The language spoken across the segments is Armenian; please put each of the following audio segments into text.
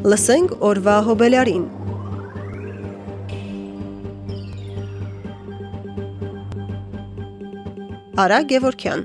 Լսենք օրվա հոբելյարին։ Արա Գևորքյան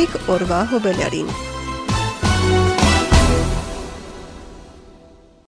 Էիք օրվա հոբելյարին։